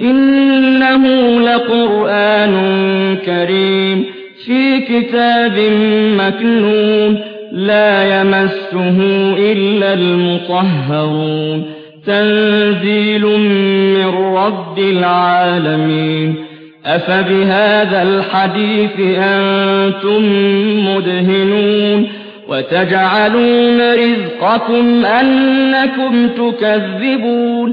إِنَّهُ لَقُرْآنٌ كَرِيمٌ فِي كِتَابٍ مَّكْنُونٍ لَّا يَمَسُّهُ إِلَّا الْمُطَهَّرُونَ تَنزِيلٌ مِّن رَّبِّ الْعَالَمِينَ أَفَبِهَٰذَا الْحَدِيثِ أَنتُم مُّدْهِنُونَ وَتَجْعَلُونَ رِزْقَكُمْ أَنَّكُمْ تُكَذِّبُونَ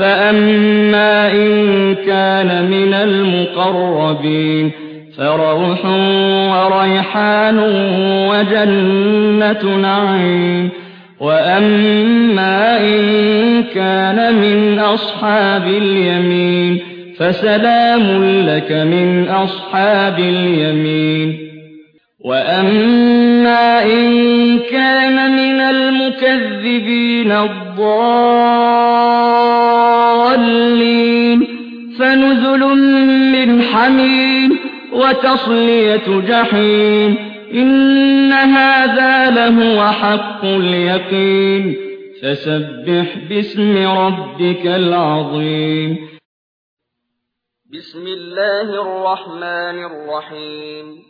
فَأَمَّا إِن كَانَ مِنَ الْمُقَرَّبِينَ فَرَوْحٌ وَرَيْحَانٌ وَجَنَّتُ نَعِيمٍ وَأَمَّا إِن كَانَ مِنْ أَصْحَابِ الْيَمِينِ فَسَلَامٌ لَّكَ مِنْ أَصْحَابِ الْيَمِينِ وَأَمَّا الْمُكَذِّبِينَ الضَّالِّينَ فَنُزُلٌ مِّنْ حَمِيمٍ وَتَصْلِيَةُ جَحِيمٍ إِنَّ هَٰذَا لَهُوَ حَقُّ الْيَقِينِ فَسَبِّحْ بِاسْمِ رَبِّكَ الْعَظِيمِ بسم الله الرحمن الرحيم.